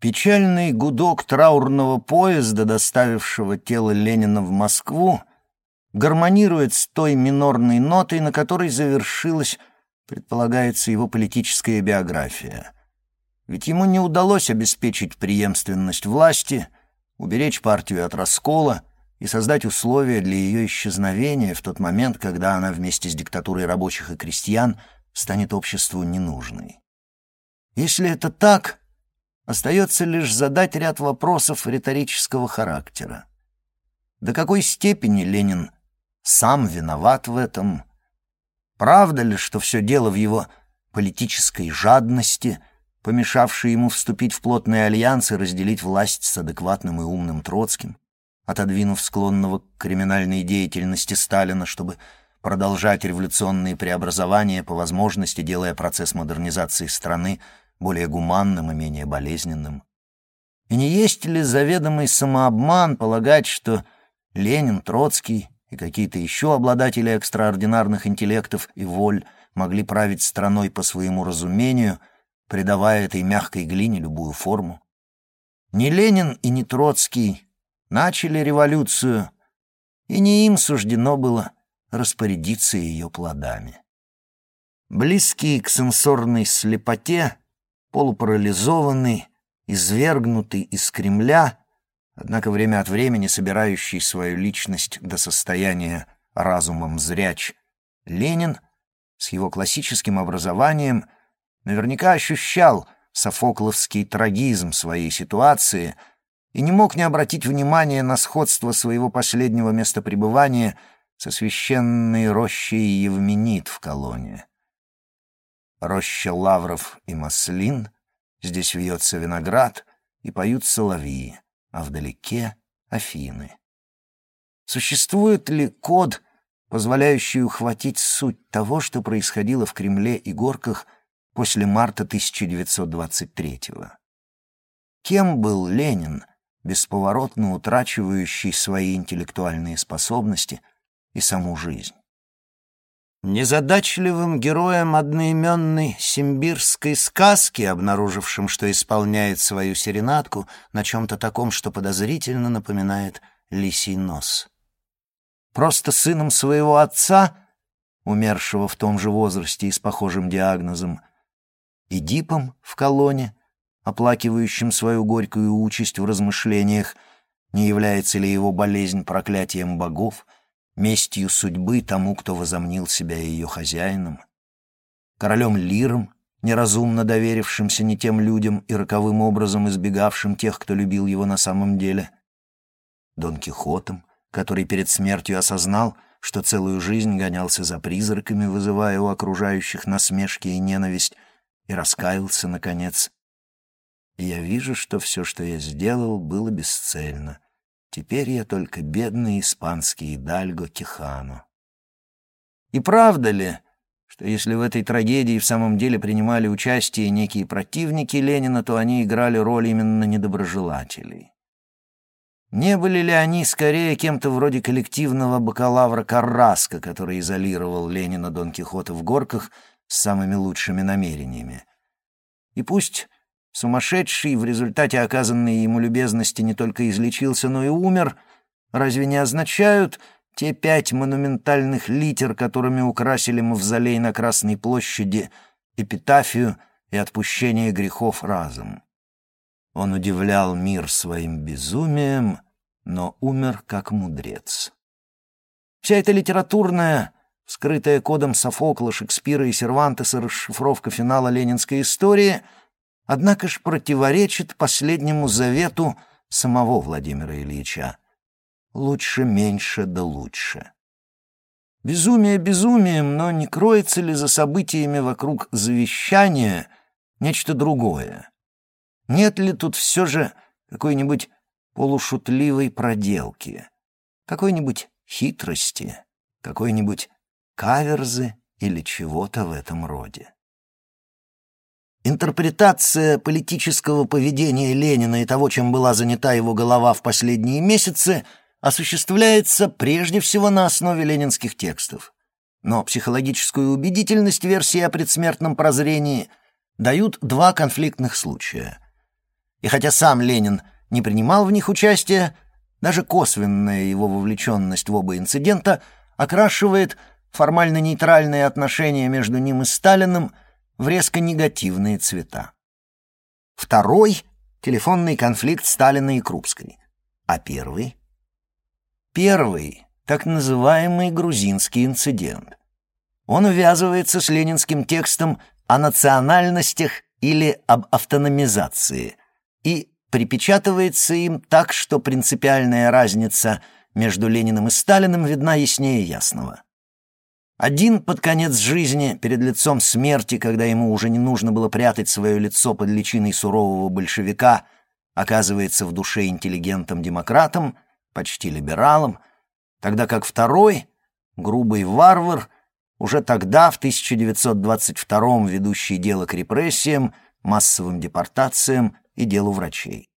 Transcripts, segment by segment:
Печальный гудок траурного поезда, доставившего тело Ленина в Москву, гармонирует с той минорной нотой, на которой завершилась, предполагается, его политическая биография. Ведь ему не удалось обеспечить преемственность власти, уберечь партию от раскола и создать условия для ее исчезновения в тот момент, когда она вместе с диктатурой рабочих и крестьян станет обществу ненужной. Если это так, Остается лишь задать ряд вопросов риторического характера. До какой степени Ленин сам виноват в этом? Правда ли, что все дело в его политической жадности, помешавшей ему вступить в плотный альянс и разделить власть с адекватным и умным Троцким, отодвинув склонного к криминальной деятельности Сталина, чтобы продолжать революционные преобразования по возможности, делая процесс модернизации страны более гуманным и менее болезненным. И не есть ли заведомый самообман полагать, что Ленин, Троцкий и какие-то еще обладатели экстраординарных интеллектов и воль могли править страной по своему разумению, придавая этой мягкой глине любую форму? Не Ленин и не Троцкий начали революцию, и не им суждено было распорядиться ее плодами. Близкие к сенсорной слепоте, полупарализованный, извергнутый из Кремля, однако время от времени собирающий свою личность до состояния разумом зряч, Ленин с его классическим образованием наверняка ощущал софокловский трагизм своей ситуации и не мог не обратить внимания на сходство своего последнего места пребывания со священной рощей Евменит в колонне роща лавров и маслин, здесь вьется виноград и поют соловьи, а вдалеке — Афины. Существует ли код, позволяющий ухватить суть того, что происходило в Кремле и Горках после марта 1923-го? Кем был Ленин, бесповоротно утрачивающий свои интеллектуальные способности и саму жизнь? Незадачливым героем одноименной симбирской сказки, обнаружившим, что исполняет свою серенадку на чем-то таком, что подозрительно напоминает лисий нос. Просто сыном своего отца, умершего в том же возрасте и с похожим диагнозом, и дипом в колонне, оплакивающим свою горькую участь в размышлениях, не является ли его болезнь проклятием богов — местью судьбы тому, кто возомнил себя ее хозяином, королем Лиром, неразумно доверившимся не тем людям и роковым образом избегавшим тех, кто любил его на самом деле, Дон Кихотом, который перед смертью осознал, что целую жизнь гонялся за призраками, вызывая у окружающих насмешки и ненависть, и раскаялся, наконец. Я вижу, что все, что я сделал, было бесцельно — Теперь я только бедный испанский Дальго Кихано. И правда ли, что если в этой трагедии в самом деле принимали участие некие противники Ленина, то они играли роль именно недоброжелателей? Не были ли они скорее кем-то вроде коллективного бакалавра Карраска, который изолировал Ленина Дон Кихота в горках с самыми лучшими намерениями? И пусть Сумасшедший в результате оказанной ему любезности не только излечился, но и умер, разве не означают те пять монументальных литер, которыми украсили мавзолей на Красной площади, эпитафию и отпущение грехов разом? Он удивлял мир своим безумием, но умер как мудрец. Вся эта литературная, скрытая кодом Софокла, Шекспира и Сервантеса расшифровка финала ленинской истории — однако ж противоречит последнему завету самого Владимира Ильича. Лучше меньше да лучше. Безумие безумием, но не кроется ли за событиями вокруг завещания нечто другое? Нет ли тут все же какой-нибудь полушутливой проделки, какой-нибудь хитрости, какой-нибудь каверзы или чего-то в этом роде? Интерпретация политического поведения Ленина и того, чем была занята его голова в последние месяцы, осуществляется прежде всего на основе ленинских текстов. Но психологическую убедительность версии о предсмертном прозрении дают два конфликтных случая. И хотя сам Ленин не принимал в них участия, даже косвенная его вовлеченность в оба инцидента окрашивает формально нейтральные отношения между ним и Сталиным в резко негативные цвета. Второй — телефонный конфликт Сталина и Крупской. А первый? Первый — так называемый грузинский инцидент. Он увязывается с ленинским текстом о национальностях или об автономизации и припечатывается им так, что принципиальная разница между Лениным и Сталиным видна яснее ясного. Один под конец жизни, перед лицом смерти, когда ему уже не нужно было прятать свое лицо под личиной сурового большевика, оказывается в душе интеллигентом-демократом, почти либералом, тогда как второй, грубый варвар — уже тогда, в 1922-м, ведущий дело к репрессиям, массовым депортациям и делу врачей.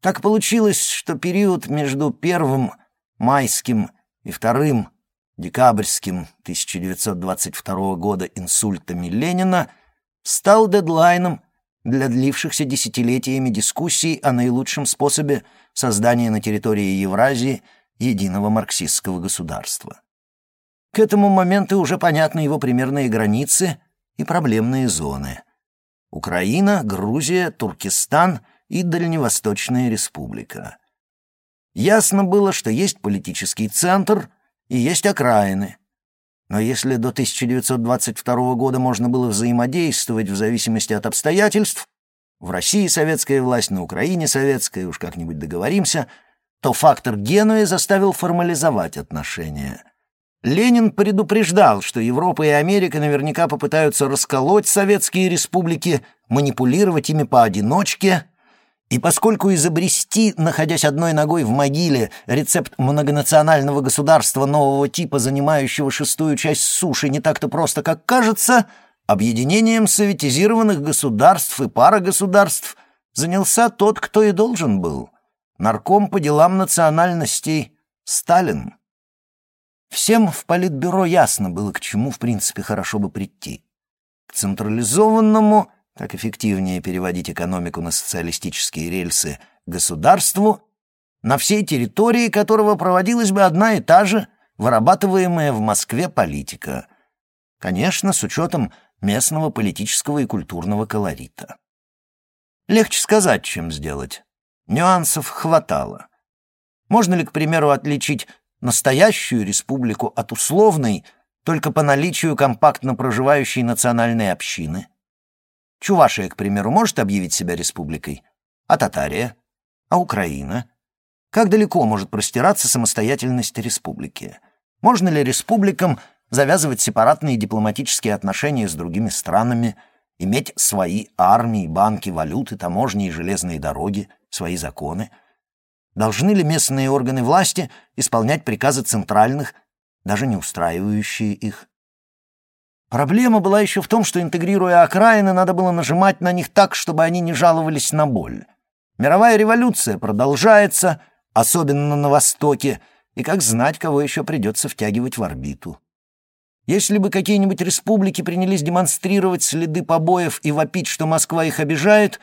Так получилось, что период между первым майским и вторым декабрьским 1922 года инсультами Ленина стал дедлайном для длившихся десятилетиями дискуссий о наилучшем способе создания на территории Евразии единого марксистского государства. К этому моменту уже понятны его примерные границы и проблемные зоны. Украина, Грузия, Туркестан и Дальневосточная республика. Ясно было, что есть политический центр и есть окраины. Но если до 1922 года можно было взаимодействовать в зависимости от обстоятельств, в России советская власть, на Украине советская, уж как-нибудь договоримся, то фактор Генуи заставил формализовать отношения – Ленин предупреждал, что Европа и Америка наверняка попытаются расколоть советские республики, манипулировать ими поодиночке, и поскольку изобрести, находясь одной ногой в могиле, рецепт многонационального государства нового типа, занимающего шестую часть суши, не так-то просто, как кажется, объединением советизированных государств и парагосударств занялся тот, кто и должен был — нарком по делам национальностей Сталин. Всем в политбюро ясно было, к чему, в принципе, хорошо бы прийти. К централизованному, так эффективнее переводить экономику на социалистические рельсы, государству, на всей территории которого проводилась бы одна и та же вырабатываемая в Москве политика. Конечно, с учетом местного политического и культурного колорита. Легче сказать, чем сделать. Нюансов хватало. Можно ли, к примеру, отличить настоящую республику от условной только по наличию компактно проживающей национальной общины. Чувашия, к примеру, может объявить себя республикой, а Татария, а Украина. Как далеко может простираться самостоятельность республики? Можно ли республикам завязывать сепаратные дипломатические отношения с другими странами, иметь свои армии, банки, валюты, таможни и железные дороги, свои законы — Должны ли местные органы власти исполнять приказы центральных, даже не устраивающие их? Проблема была еще в том, что, интегрируя окраины, надо было нажимать на них так, чтобы они не жаловались на боль. Мировая революция продолжается, особенно на Востоке, и как знать, кого еще придется втягивать в орбиту. Если бы какие-нибудь республики принялись демонстрировать следы побоев и вопить, что Москва их обижает,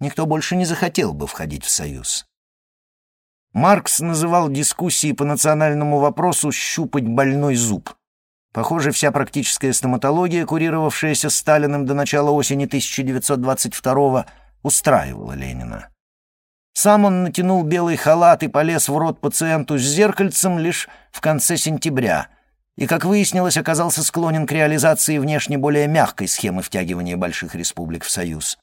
никто больше не захотел бы входить в Союз. Маркс называл дискуссии по национальному вопросу «щупать больной зуб». Похоже, вся практическая стоматология, курировавшаяся Сталиным до начала осени 1922-го, устраивала Ленина. Сам он натянул белый халат и полез в рот пациенту с зеркальцем лишь в конце сентября, и, как выяснилось, оказался склонен к реализации внешне более мягкой схемы втягивания больших республик в Союз.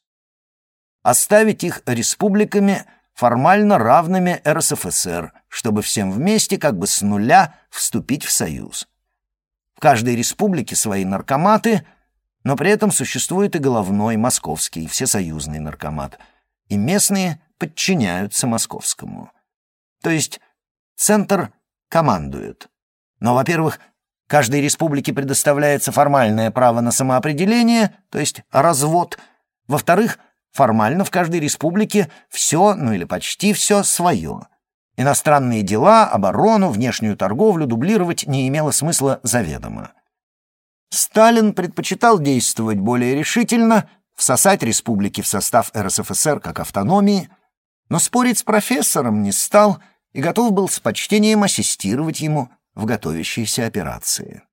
Оставить их республиками – формально равными РСФСР, чтобы всем вместе как бы с нуля вступить в союз. Каждой республике свои наркоматы, но при этом существует и головной московский, всесоюзный наркомат, и местные подчиняются московскому. То есть центр командует. Но, во-первых, каждой республике предоставляется формальное право на самоопределение, то есть развод. Во-вторых, Формально в каждой республике все, ну или почти все, свое. Иностранные дела, оборону, внешнюю торговлю дублировать не имело смысла заведомо. Сталин предпочитал действовать более решительно всосать республики в состав РСФСР как автономии, но спорить с профессором не стал и готов был с почтением ассистировать ему в готовящейся операции.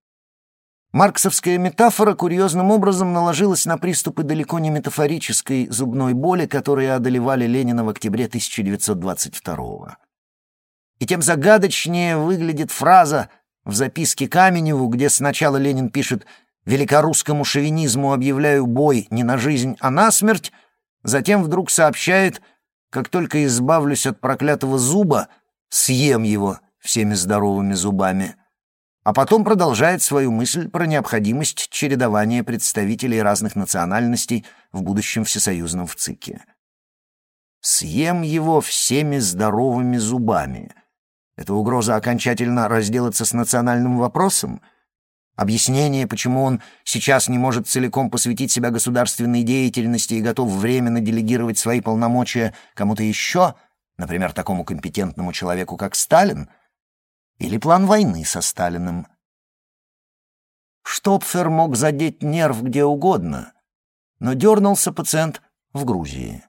Марксовская метафора курьезным образом наложилась на приступы далеко не метафорической зубной боли, которые одолевали Ленина в октябре 1922 года. И тем загадочнее выглядит фраза в записке Каменеву, где сначала Ленин пишет «Великорусскому шовинизму объявляю бой не на жизнь, а на смерть», затем вдруг сообщает «Как только избавлюсь от проклятого зуба, съем его всеми здоровыми зубами», а потом продолжает свою мысль про необходимость чередования представителей разных национальностей в будущем всесоюзном ВЦИКе. «Съем его всеми здоровыми зубами», это угроза окончательно разделаться с национальным вопросом? Объяснение, почему он сейчас не может целиком посвятить себя государственной деятельности и готов временно делегировать свои полномочия кому-то еще, например, такому компетентному человеку, как Сталин? Или план войны со Сталиным? Штопфер мог задеть нерв где угодно, но дернулся пациент в Грузии.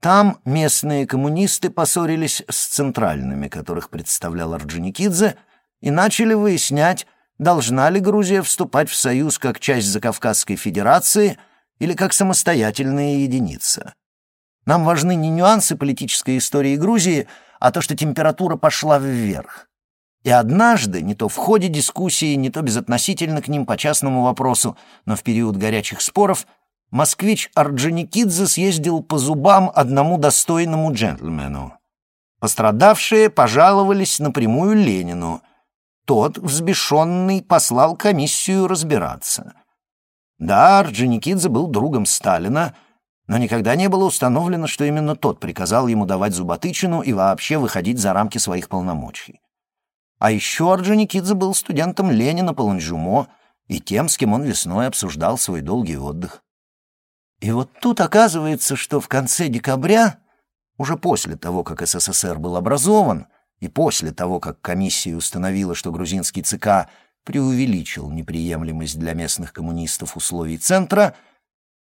Там местные коммунисты поссорились с центральными, которых представлял Орджоникидзе, и начали выяснять, должна ли Грузия вступать в союз как часть Закавказской Федерации или как самостоятельная единица. Нам важны не нюансы политической истории Грузии, а то, что температура пошла вверх. И однажды, не то в ходе дискуссии, не то безотносительно к ним по частному вопросу, но в период горячих споров – москвич Орджоникидзе съездил по зубам одному достойному джентльмену. Пострадавшие пожаловались напрямую Ленину. Тот, взбешенный, послал комиссию разбираться. Да, Орджоникидзе был другом Сталина, но никогда не было установлено, что именно тот приказал ему давать зуботычину и вообще выходить за рамки своих полномочий. А еще Орджоникидзе был студентом Ленина по Ланжумо и тем, с кем он весной обсуждал свой долгий отдых. И вот тут оказывается, что в конце декабря, уже после того, как СССР был образован, и после того, как комиссия установила, что грузинский ЦК преувеличил неприемлемость для местных коммунистов условий Центра,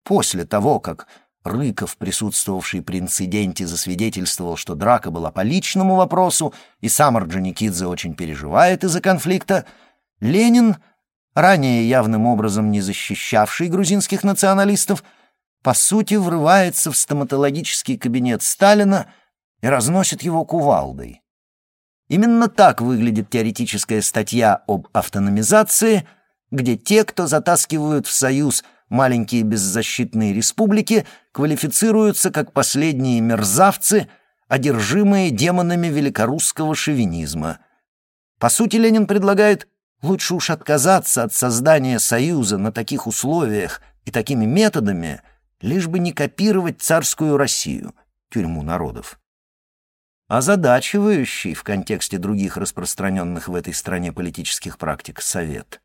после того, как Рыков, присутствовавший при инциденте, засвидетельствовал, что драка была по личному вопросу, и сам Орджоникидзе очень переживает из-за конфликта, Ленин, ранее явным образом не защищавший грузинских националистов, по сути, врывается в стоматологический кабинет Сталина и разносит его кувалдой. Именно так выглядит теоретическая статья об автономизации, где те, кто затаскивают в Союз маленькие беззащитные республики, квалифицируются как последние мерзавцы, одержимые демонами великорусского шовинизма. По сути, Ленин предлагает лучше уж отказаться от создания Союза на таких условиях и такими методами — лишь бы не копировать царскую Россию, тюрьму народов. Озадачивающий в контексте других распространенных в этой стране политических практик совет.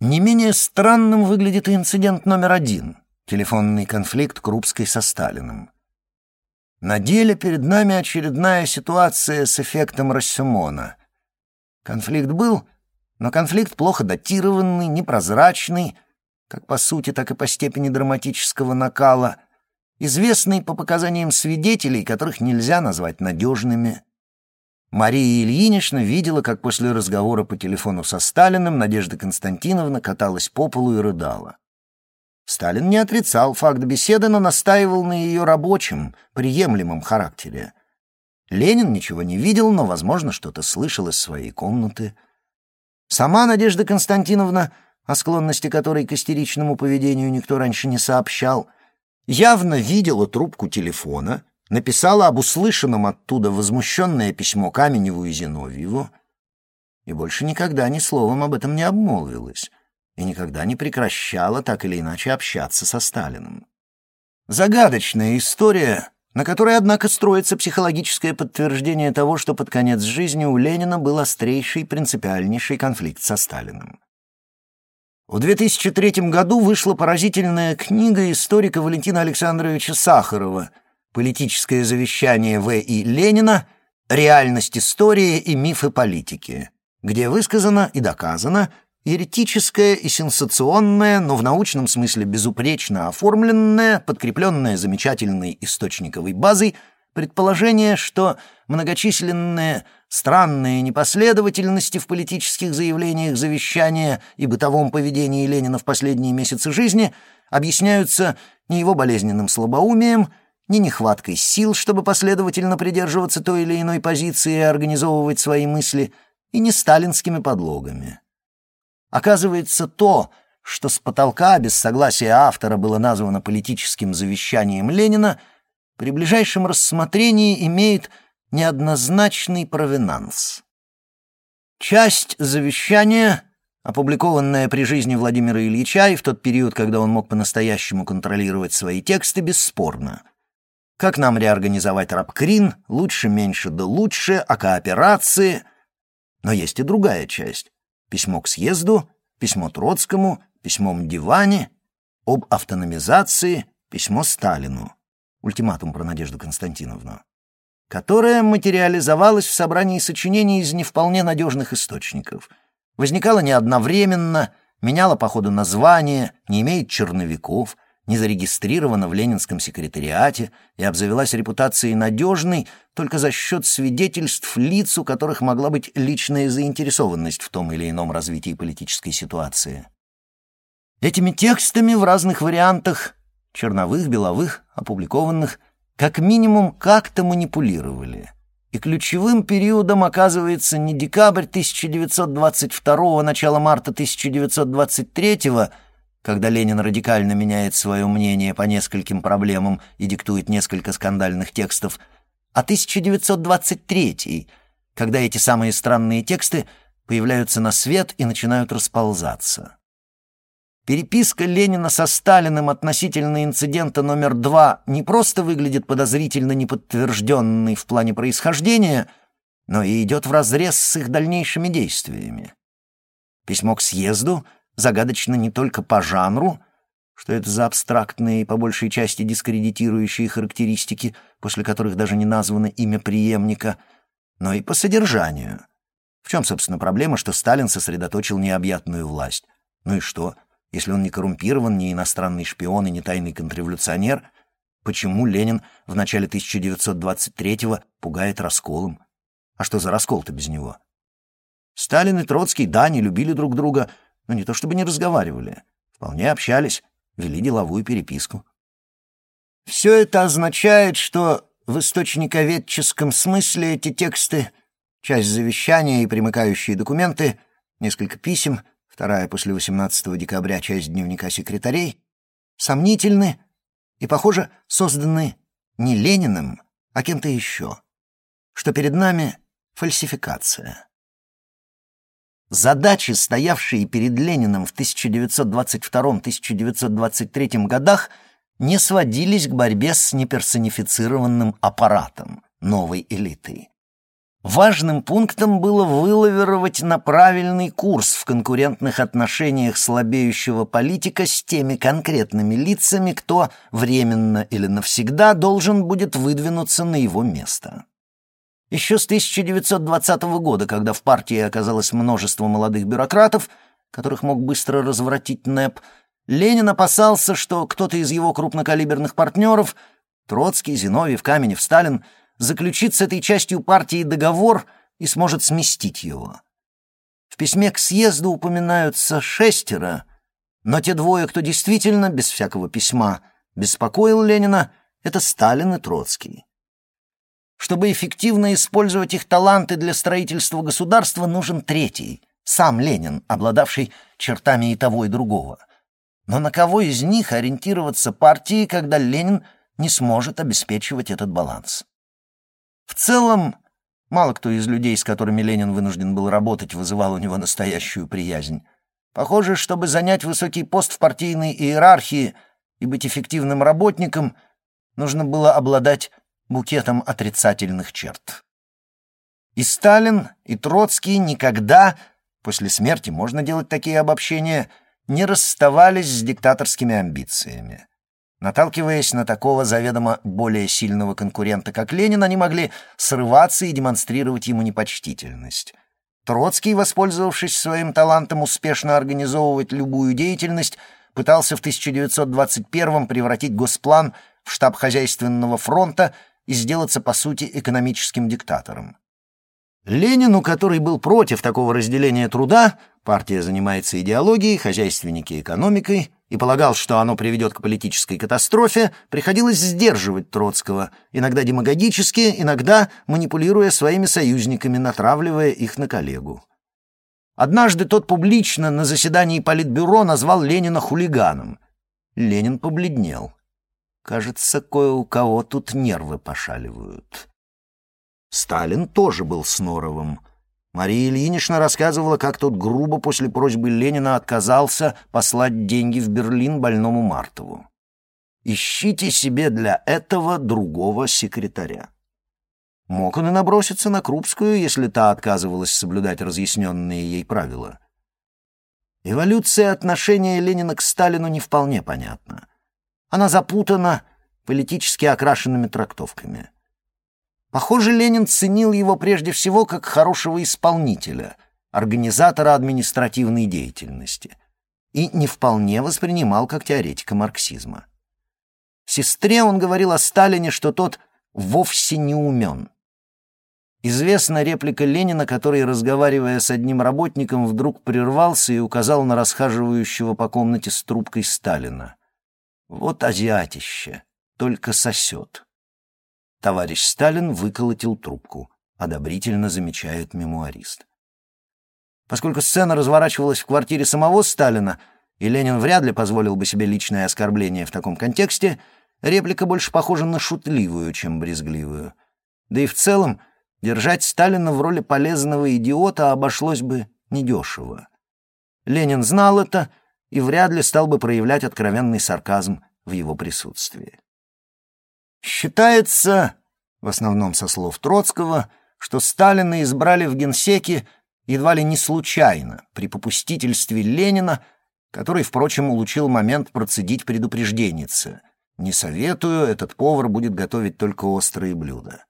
Не менее странным выглядит инцидент номер один — телефонный конфликт Крупской со Сталиным. На деле перед нами очередная ситуация с эффектом Рассюмона. Конфликт был, но конфликт плохо датированный, непрозрачный — как по сути, так и по степени драматического накала, известный по показаниям свидетелей, которых нельзя назвать надежными. Мария Ильинична видела, как после разговора по телефону со Сталиным Надежда Константиновна каталась по полу и рыдала. Сталин не отрицал факт беседы, но настаивал на ее рабочем, приемлемом характере. Ленин ничего не видел, но, возможно, что-то слышал из своей комнаты. Сама Надежда Константиновна о склонности которой к истеричному поведению никто раньше не сообщал, явно видела трубку телефона, написала об услышанном оттуда возмущенное письмо Каменеву и Зиновьеву и больше никогда ни словом об этом не обмолвилась и никогда не прекращала так или иначе общаться со Сталиным. Загадочная история, на которой, однако, строится психологическое подтверждение того, что под конец жизни у Ленина был острейший принципиальнейший конфликт со Сталиным. В 2003 году вышла поразительная книга историка Валентина Александровича Сахарова «Политическое завещание В. И. Ленина. Реальность истории и мифы политики», где высказано и доказано, еретическое и сенсационное, но в научном смысле безупречно оформленное, подкрепленное замечательной источниковой базой, предположение, что многочисленные странные непоследовательности в политических заявлениях завещания и бытовом поведении Ленина в последние месяцы жизни объясняются не его болезненным слабоумием, ни нехваткой сил, чтобы последовательно придерживаться той или иной позиции и организовывать свои мысли, и не сталинскими подлогами. Оказывается, то, что с потолка без согласия автора было названо политическим завещанием Ленина, при ближайшем рассмотрении имеет неоднозначный провинанс. Часть завещания, опубликованная при жизни Владимира Ильича и в тот период, когда он мог по-настоящему контролировать свои тексты, бесспорна. Как нам реорганизовать рабкрин, лучше, меньше да лучше, о кооперации. Но есть и другая часть. Письмо к съезду, письмо Троцкому, письмо Мдиване, об автономизации, письмо Сталину. Ультиматум про Надежду Константиновну которая материализовалась в собрании сочинений из не вполне надежных источников. Возникала не одновременно, меняла по ходу название, не имеет черновиков, не зарегистрирована в Ленинском секретариате и обзавелась репутацией надежной только за счет свидетельств лиц, у которых могла быть личная заинтересованность в том или ином развитии политической ситуации. Этими текстами в разных вариантах, черновых, беловых, опубликованных, как минимум как-то манипулировали. И ключевым периодом оказывается не декабрь 1922 начало марта 1923 когда Ленин радикально меняет свое мнение по нескольким проблемам и диктует несколько скандальных текстов, а 1923 когда эти самые странные тексты появляются на свет и начинают расползаться. Переписка Ленина со Сталиным относительно инцидента номер два не просто выглядит подозрительно неподтвержденной в плане происхождения, но и идет вразрез с их дальнейшими действиями. Письмо к съезду загадочно не только по жанру, что это за абстрактные и по большей части дискредитирующие характеристики, после которых даже не названо имя преемника, но и по содержанию. В чем, собственно, проблема, что Сталин сосредоточил необъятную власть? Ну и что? — если он не коррумпирован, не иностранный шпион и не тайный контрреволюционер, почему Ленин в начале 1923-го пугает расколом? А что за раскол-то без него? Сталин и Троцкий, да, не любили друг друга, но не то чтобы не разговаривали. Вполне общались, вели деловую переписку. Все это означает, что в источниковедческом смысле эти тексты, часть завещания и примыкающие документы, несколько писем — вторая после 18 декабря часть дневника секретарей, сомнительны и, похоже, созданы не Лениным, а кем-то еще, что перед нами фальсификация. Задачи, стоявшие перед Лениным в 1922-1923 годах, не сводились к борьбе с неперсонифицированным аппаратом новой элиты. Важным пунктом было вылавировать на правильный курс в конкурентных отношениях слабеющего политика с теми конкретными лицами, кто временно или навсегда должен будет выдвинуться на его место. Еще с 1920 года, когда в партии оказалось множество молодых бюрократов, которых мог быстро развратить НЭП, Ленин опасался, что кто-то из его крупнокалиберных партнеров — Троцкий, Зиновьев, Каменев, Сталин — заключит с этой частью партии договор и сможет сместить его. В письме к съезду упоминаются шестеро, но те двое, кто действительно, без всякого письма, беспокоил Ленина, это Сталин и Троцкий. Чтобы эффективно использовать их таланты для строительства государства, нужен третий, сам Ленин, обладавший чертами и того, и другого. Но на кого из них ориентироваться партии, когда Ленин не сможет обеспечивать этот баланс? В целом, мало кто из людей, с которыми Ленин вынужден был работать, вызывал у него настоящую приязнь. Похоже, чтобы занять высокий пост в партийной иерархии и быть эффективным работником, нужно было обладать букетом отрицательных черт. И Сталин, и Троцкий никогда, после смерти можно делать такие обобщения, не расставались с диктаторскими амбициями. Наталкиваясь на такого заведомо более сильного конкурента, как Ленин, они могли срываться и демонстрировать ему непочтительность. Троцкий, воспользовавшись своим талантом успешно организовывать любую деятельность, пытался в 1921 превратить Госплан в штаб хозяйственного фронта и сделаться, по сути, экономическим диктатором. Ленину, который был против такого разделения труда, партия занимается идеологией, хозяйственники — экономикой, и полагал, что оно приведет к политической катастрофе, приходилось сдерживать Троцкого, иногда демагогически, иногда манипулируя своими союзниками, натравливая их на коллегу. Однажды тот публично на заседании Политбюро назвал Ленина хулиганом. Ленин побледнел. Кажется, кое у кого тут нервы пошаливают. Сталин тоже был с Норовым. Мария Ильинична рассказывала, как тот грубо после просьбы Ленина отказался послать деньги в Берлин больному Мартову. «Ищите себе для этого другого секретаря». Мог он и наброситься на Крупскую, если та отказывалась соблюдать разъясненные ей правила. Эволюция отношения Ленина к Сталину не вполне понятна. Она запутана политически окрашенными трактовками. Похоже, Ленин ценил его прежде всего как хорошего исполнителя, организатора административной деятельности, и не вполне воспринимал как теоретика марксизма. Сестре он говорил о Сталине, что тот вовсе не умен. Известна реплика Ленина, который, разговаривая с одним работником, вдруг прервался и указал на расхаживающего по комнате с трубкой Сталина. «Вот азиатище, только сосет». Товарищ Сталин выколотил трубку, одобрительно замечает мемуарист. Поскольку сцена разворачивалась в квартире самого Сталина, и Ленин вряд ли позволил бы себе личное оскорбление в таком контексте, реплика больше похожа на шутливую, чем брезгливую. Да и в целом, держать Сталина в роли полезного идиота обошлось бы недешево. Ленин знал это и вряд ли стал бы проявлять откровенный сарказм в его присутствии. Считается, в основном со слов Троцкого, что Сталина избрали в генсеке едва ли не случайно, при попустительстве Ленина, который, впрочем, улучил момент процедить предупрежденнице. «Не советую, этот повар будет готовить только острые блюда».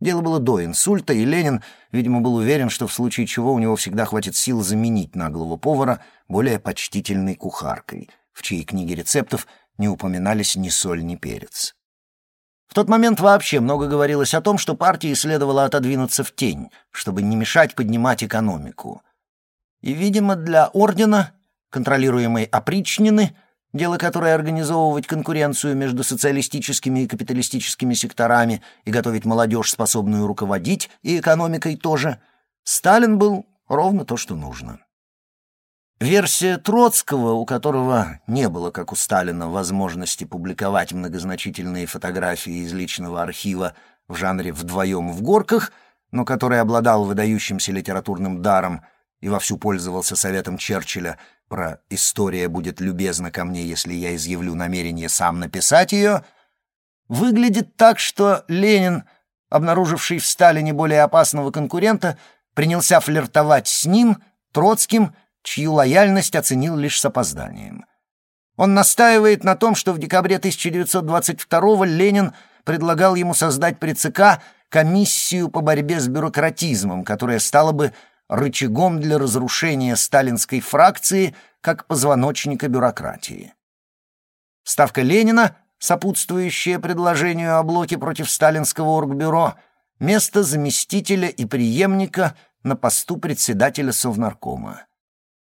Дело было до инсульта, и Ленин, видимо, был уверен, что в случае чего у него всегда хватит сил заменить наглого повара более почтительной кухаркой, в чьей книге рецептов не упоминались ни соль, ни перец. В тот момент вообще много говорилось о том, что партии следовало отодвинуться в тень, чтобы не мешать поднимать экономику. И, видимо, для ордена, контролируемой опричнины, дело которое организовывать конкуренцию между социалистическими и капиталистическими секторами и готовить молодежь, способную руководить, и экономикой тоже, Сталин был ровно то, что нужно. Версия Троцкого, у которого не было, как у Сталина, возможности публиковать многозначительные фотографии из личного архива в жанре «вдвоем в горках», но который обладал выдающимся литературным даром и вовсю пользовался советом Черчилля про «история будет любезна ко мне, если я изъявлю намерение сам написать ее», выглядит так, что Ленин, обнаруживший в Сталине более опасного конкурента, принялся флиртовать с ним, Троцким, чью лояльность оценил лишь с опозданием. Он настаивает на том, что в декабре 1922 Ленин предлагал ему создать при ЦК комиссию по борьбе с бюрократизмом, которая стала бы рычагом для разрушения сталинской фракции как позвоночника бюрократии. Ставка Ленина, сопутствующая предложению о блоке против сталинского оргбюро, место заместителя и преемника на посту председателя Совнаркома.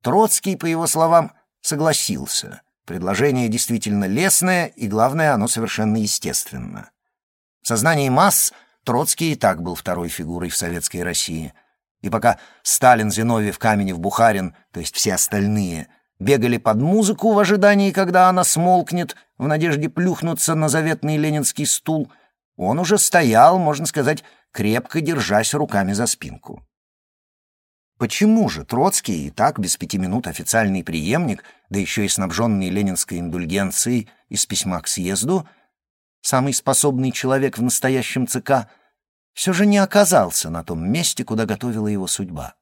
Троцкий, по его словам, согласился. Предложение действительно лестное, и, главное, оно совершенно естественно. В сознании масс Троцкий и так был второй фигурой в советской России. И пока Сталин, Зиновьев, Каменев, Бухарин, то есть все остальные, бегали под музыку в ожидании, когда она смолкнет, в надежде плюхнуться на заветный ленинский стул, он уже стоял, можно сказать, крепко держась руками за спинку. Почему же Троцкий, и так без пяти минут официальный преемник, да еще и снабженный ленинской индульгенцией из письма к съезду, самый способный человек в настоящем ЦК, все же не оказался на том месте, куда готовила его судьба?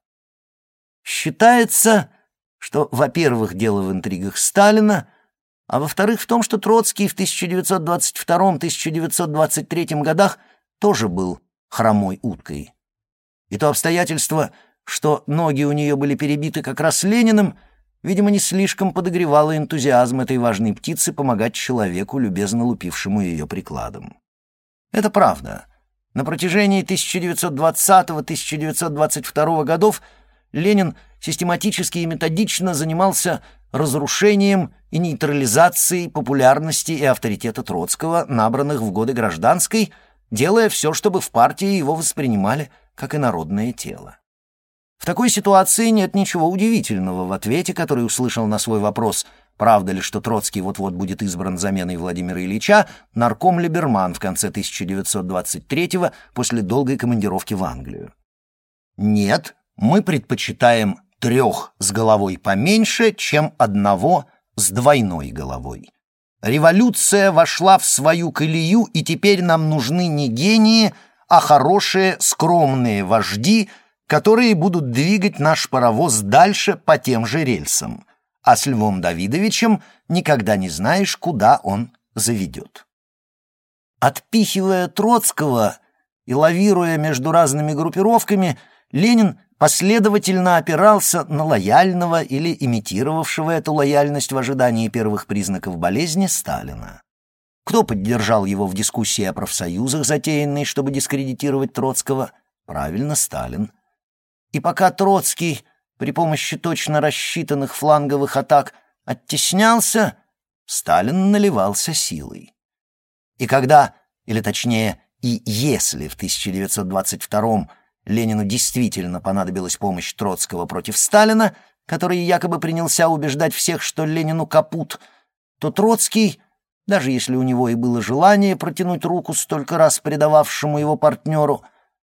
Считается, что, во-первых, дело в интригах Сталина, а во-вторых, в том, что Троцкий в 1922-1923 годах тоже был хромой уткой. И то обстоятельство, что ноги у нее были перебиты как раз Лениным, видимо, не слишком подогревало энтузиазм этой важной птицы помогать человеку, любезно лупившему ее прикладом. Это правда. На протяжении 1920-1922 годов Ленин систематически и методично занимался разрушением и нейтрализацией популярности и авторитета Троцкого, набранных в годы гражданской, делая все, чтобы в партии его воспринимали как инородное тело. В такой ситуации нет ничего удивительного в ответе, который услышал на свой вопрос «Правда ли, что Троцкий вот-вот будет избран заменой Владимира Ильича?» нарком Либерман в конце 1923-го после долгой командировки в Англию. «Нет, мы предпочитаем трех с головой поменьше, чем одного с двойной головой. Революция вошла в свою колею, и теперь нам нужны не гении, а хорошие, скромные вожди, которые будут двигать наш паровоз дальше по тем же рельсам. А с Львом Давидовичем никогда не знаешь, куда он заведет. Отпихивая Троцкого и лавируя между разными группировками, Ленин последовательно опирался на лояльного или имитировавшего эту лояльность в ожидании первых признаков болезни Сталина. Кто поддержал его в дискуссии о профсоюзах, затеянной, чтобы дискредитировать Троцкого? Правильно, Сталин. И пока Троцкий при помощи точно рассчитанных фланговых атак оттеснялся, Сталин наливался силой. И когда, или точнее, и если в 1922 Ленину действительно понадобилась помощь Троцкого против Сталина, который якобы принялся убеждать всех, что Ленину капут, то Троцкий, даже если у него и было желание протянуть руку столько раз предававшему его партнеру,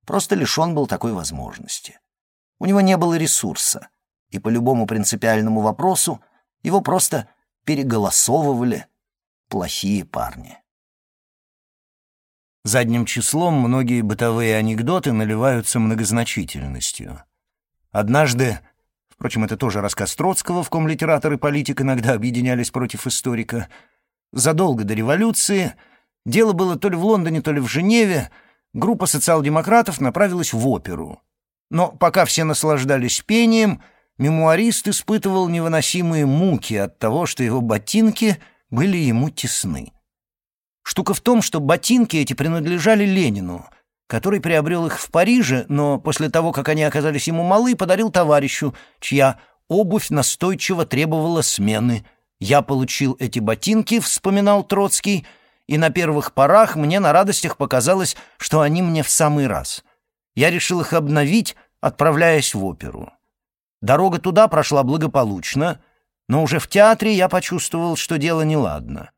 просто лишен был такой возможности. У него не было ресурса, и по любому принципиальному вопросу его просто переголосовывали плохие парни. Задним числом многие бытовые анекдоты наливаются многозначительностью. Однажды, впрочем, это тоже рассказ Троцкого, в ком литератор и политик иногда объединялись против историка, задолго до революции, дело было то ли в Лондоне, то ли в Женеве, группа социал-демократов направилась в оперу. Но пока все наслаждались пением, мемуарист испытывал невыносимые муки от того, что его ботинки были ему тесны. Штука в том, что ботинки эти принадлежали Ленину, который приобрел их в Париже, но после того, как они оказались ему малы, подарил товарищу, чья обувь настойчиво требовала смены. «Я получил эти ботинки», — вспоминал Троцкий, «и на первых порах мне на радостях показалось, что они мне в самый раз. Я решил их обновить, отправляясь в оперу. Дорога туда прошла благополучно, но уже в театре я почувствовал, что дело неладно.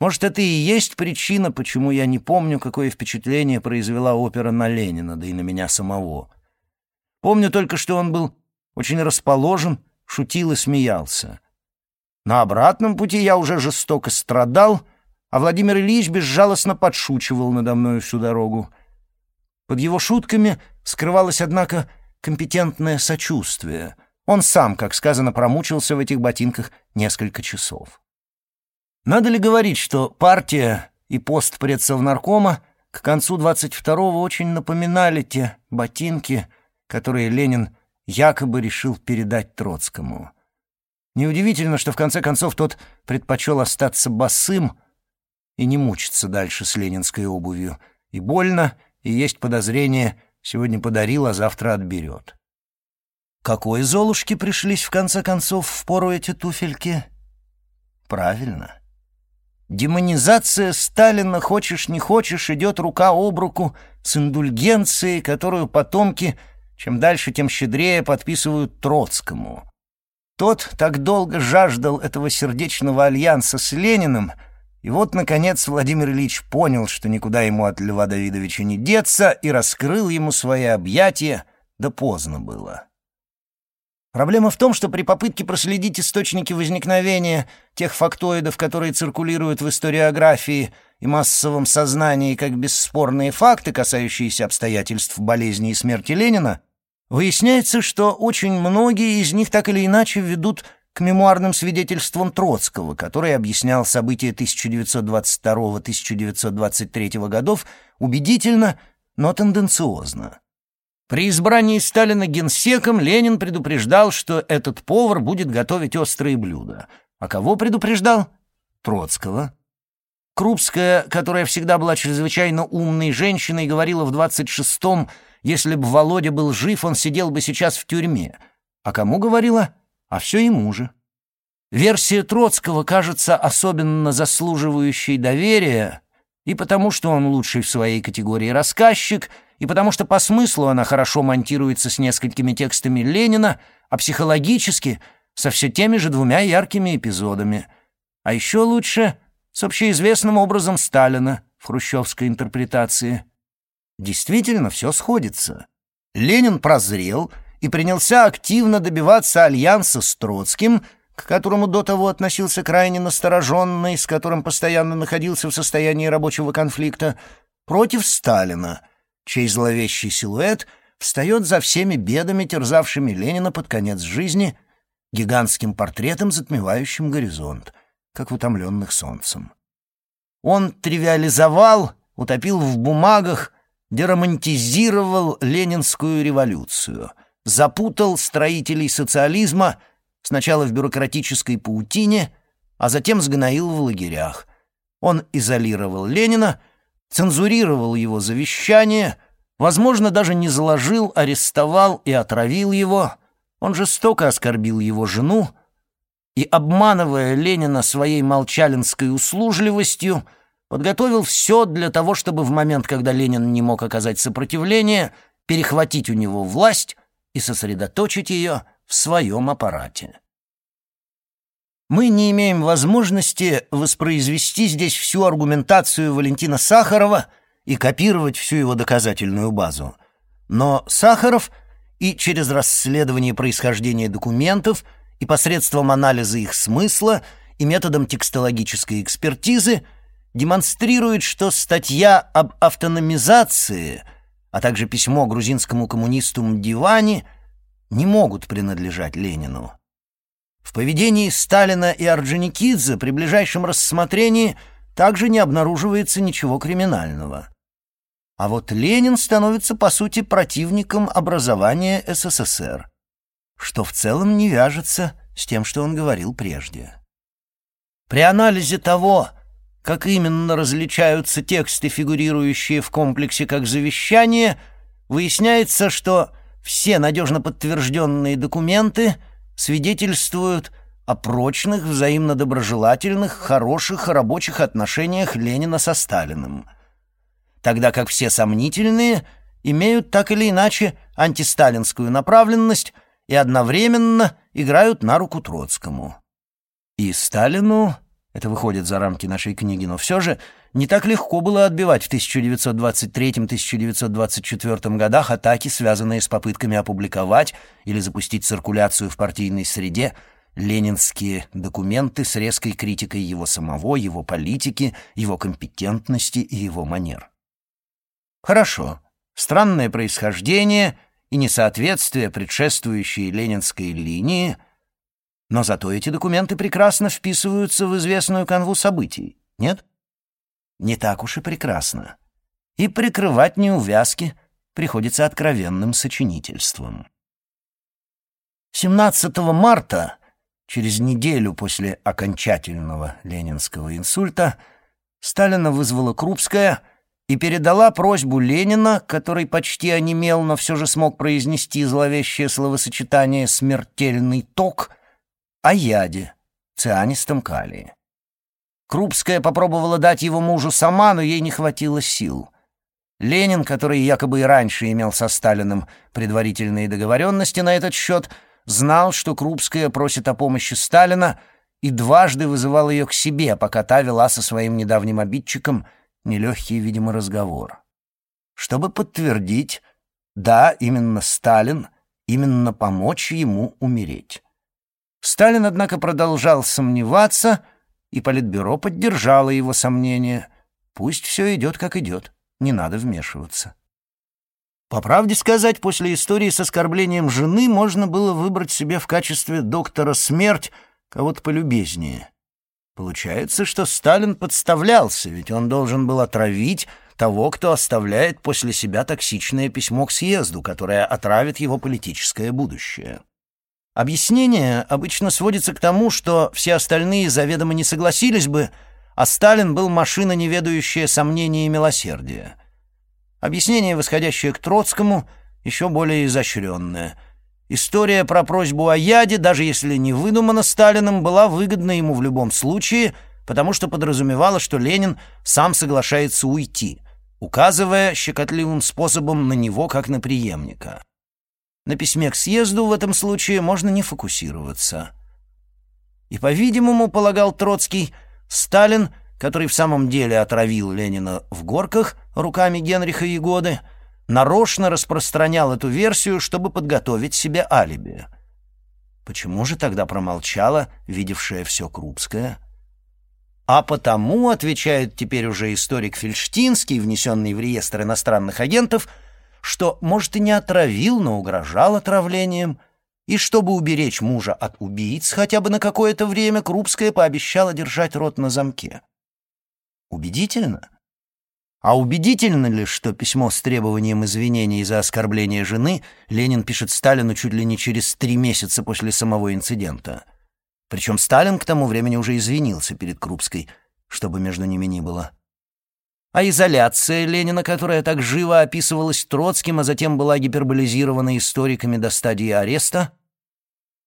Может, это и есть причина, почему я не помню, какое впечатление произвела опера на Ленина, да и на меня самого. Помню только, что он был очень расположен, шутил и смеялся. На обратном пути я уже жестоко страдал, а Владимир Ильич безжалостно подшучивал надо мной всю дорогу. Под его шутками скрывалось, однако, компетентное сочувствие. Он сам, как сказано, промучился в этих ботинках несколько часов. Надо ли говорить, что партия и пост предсовнаркома к концу 22-го очень напоминали те ботинки, которые Ленин якобы решил передать Троцкому. Неудивительно, что в конце концов тот предпочел остаться босым и не мучиться дальше с ленинской обувью. И больно, и есть подозрение, сегодня подарил, а завтра отберет. Какой Золушке пришлись в конце концов в пору эти туфельки? Правильно, Демонизация Сталина, хочешь не хочешь, идет рука об руку с индульгенцией, которую потомки чем дальше, тем щедрее подписывают Троцкому. Тот так долго жаждал этого сердечного альянса с Лениным, и вот, наконец, Владимир Ильич понял, что никуда ему от Льва Давидовича не деться, и раскрыл ему свои объятия, да поздно было. Проблема в том, что при попытке проследить источники возникновения тех фактоидов, которые циркулируют в историографии и массовом сознании как бесспорные факты, касающиеся обстоятельств болезни и смерти Ленина, выясняется, что очень многие из них так или иначе ведут к мемуарным свидетельствам Троцкого, который объяснял события 1922-1923 годов убедительно, но тенденциозно. При избрании Сталина генсеком Ленин предупреждал, что этот повар будет готовить острые блюда. А кого предупреждал? Троцкого. Крупская, которая всегда была чрезвычайно умной женщиной, говорила в 26-м, если бы Володя был жив, он сидел бы сейчас в тюрьме. А кому говорила? А все ему же. Версия Троцкого кажется особенно заслуживающей доверия и потому, что он лучший в своей категории рассказчик, и потому что по смыслу она хорошо монтируется с несколькими текстами Ленина, а психологически — со все теми же двумя яркими эпизодами. А еще лучше — с общеизвестным образом Сталина в хрущевской интерпретации. Действительно, все сходится. Ленин прозрел и принялся активно добиваться альянса с Троцким — к которому до того относился крайне настороженно и с которым постоянно находился в состоянии рабочего конфликта, против Сталина, чей зловещий силуэт встает за всеми бедами, терзавшими Ленина под конец жизни, гигантским портретом, затмевающим горизонт, как в утомленных солнцем. Он тривиализовал, утопил в бумагах, деромантизировал ленинскую революцию, запутал строителей социализма — Сначала в бюрократической паутине, а затем сгноил в лагерях. Он изолировал Ленина, цензурировал его завещание, возможно, даже не заложил, арестовал и отравил его. Он жестоко оскорбил его жену и, обманывая Ленина своей молчалинской услужливостью, подготовил все для того, чтобы в момент, когда Ленин не мог оказать сопротивление, перехватить у него власть и сосредоточить ее в своем аппарате. Мы не имеем возможности воспроизвести здесь всю аргументацию Валентина Сахарова и копировать всю его доказательную базу. Но Сахаров и через расследование происхождения документов, и посредством анализа их смысла, и методом текстологической экспертизы демонстрирует, что статья об автономизации, а также письмо грузинскому коммунисту Мдивани — не могут принадлежать Ленину. В поведении Сталина и Орджоникидзе при ближайшем рассмотрении также не обнаруживается ничего криминального. А вот Ленин становится, по сути, противником образования СССР, что в целом не вяжется с тем, что он говорил прежде. При анализе того, как именно различаются тексты, фигурирующие в комплексе как завещание, выясняется, что все надежно подтвержденные документы свидетельствуют о прочных, взаимно доброжелательных, хороших рабочих отношениях Ленина со Сталиным, тогда как все сомнительные имеют так или иначе антисталинскую направленность и одновременно играют на руку Троцкому. И Сталину, это выходит за рамки нашей книги, но все же не так легко было отбивать в 1923-1924 годах атаки, связанные с попытками опубликовать или запустить циркуляцию в партийной среде. Ленинские документы с резкой критикой его самого, его политики, его компетентности и его манер. Хорошо, странное происхождение и несоответствие предшествующей ленинской линии, но зато эти документы прекрасно вписываются в известную канву событий, нет? не так уж и прекрасно. И прикрывать неувязки приходится откровенным сочинительством. 17 марта, через неделю после окончательного ленинского инсульта, Сталина вызвала Крупская и передала просьбу Ленина, который почти онемел, но все же смог произнести зловещее словосочетание «смертельный ток», о яде, цианистом калии. Крупская попробовала дать его мужу сама, но ей не хватило сил. Ленин, который якобы и раньше имел со Сталиным предварительные договоренности на этот счет, знал, что Крупская просит о помощи Сталина и дважды вызывал ее к себе, пока та вела со своим недавним обидчиком нелегкий, видимо, разговор. Чтобы подтвердить, да, именно Сталин, именно помочь ему умереть. Сталин, однако, продолжал сомневаться — и Политбюро поддержало его сомнения. Пусть все идет, как идет, не надо вмешиваться. По правде сказать, после истории с оскорблением жены можно было выбрать себе в качестве доктора смерть кого-то полюбезнее. Получается, что Сталин подставлялся, ведь он должен был отравить, того, кто оставляет после себя токсичное письмо к съезду, которое отравит его политическое будущее. Объяснение обычно сводится к тому, что все остальные заведомо не согласились бы, а Сталин был машина, не ведающая сомнений и милосердия. Объяснение, восходящее к Троцкому, еще более изощренное. История про просьбу о яде, даже если не выдумана Сталиным, была выгодна ему в любом случае, потому что подразумевала, что Ленин сам соглашается уйти, указывая щекотливым способом на него как на преемника. На письме к съезду в этом случае можно не фокусироваться. И, по-видимому, полагал Троцкий, Сталин, который в самом деле отравил Ленина в горках руками Генриха Егоды, нарочно распространял эту версию, чтобы подготовить себе алиби. Почему же тогда промолчала, видевшая все Крупская? А потому, отвечает теперь уже историк Фельштинский, внесенный в реестр иностранных агентов, — что, может, и не отравил, но угрожал отравлением, и чтобы уберечь мужа от убийц хотя бы на какое-то время, Крупская пообещала держать рот на замке. Убедительно? А убедительно ли, что письмо с требованием извинений за оскорбление жены Ленин пишет Сталину чуть ли не через три месяца после самого инцидента? Причем Сталин к тому времени уже извинился перед Крупской, чтобы между ними ни было. А изоляция Ленина, которая так живо описывалась Троцким, а затем была гиперболизирована историками до стадии ареста,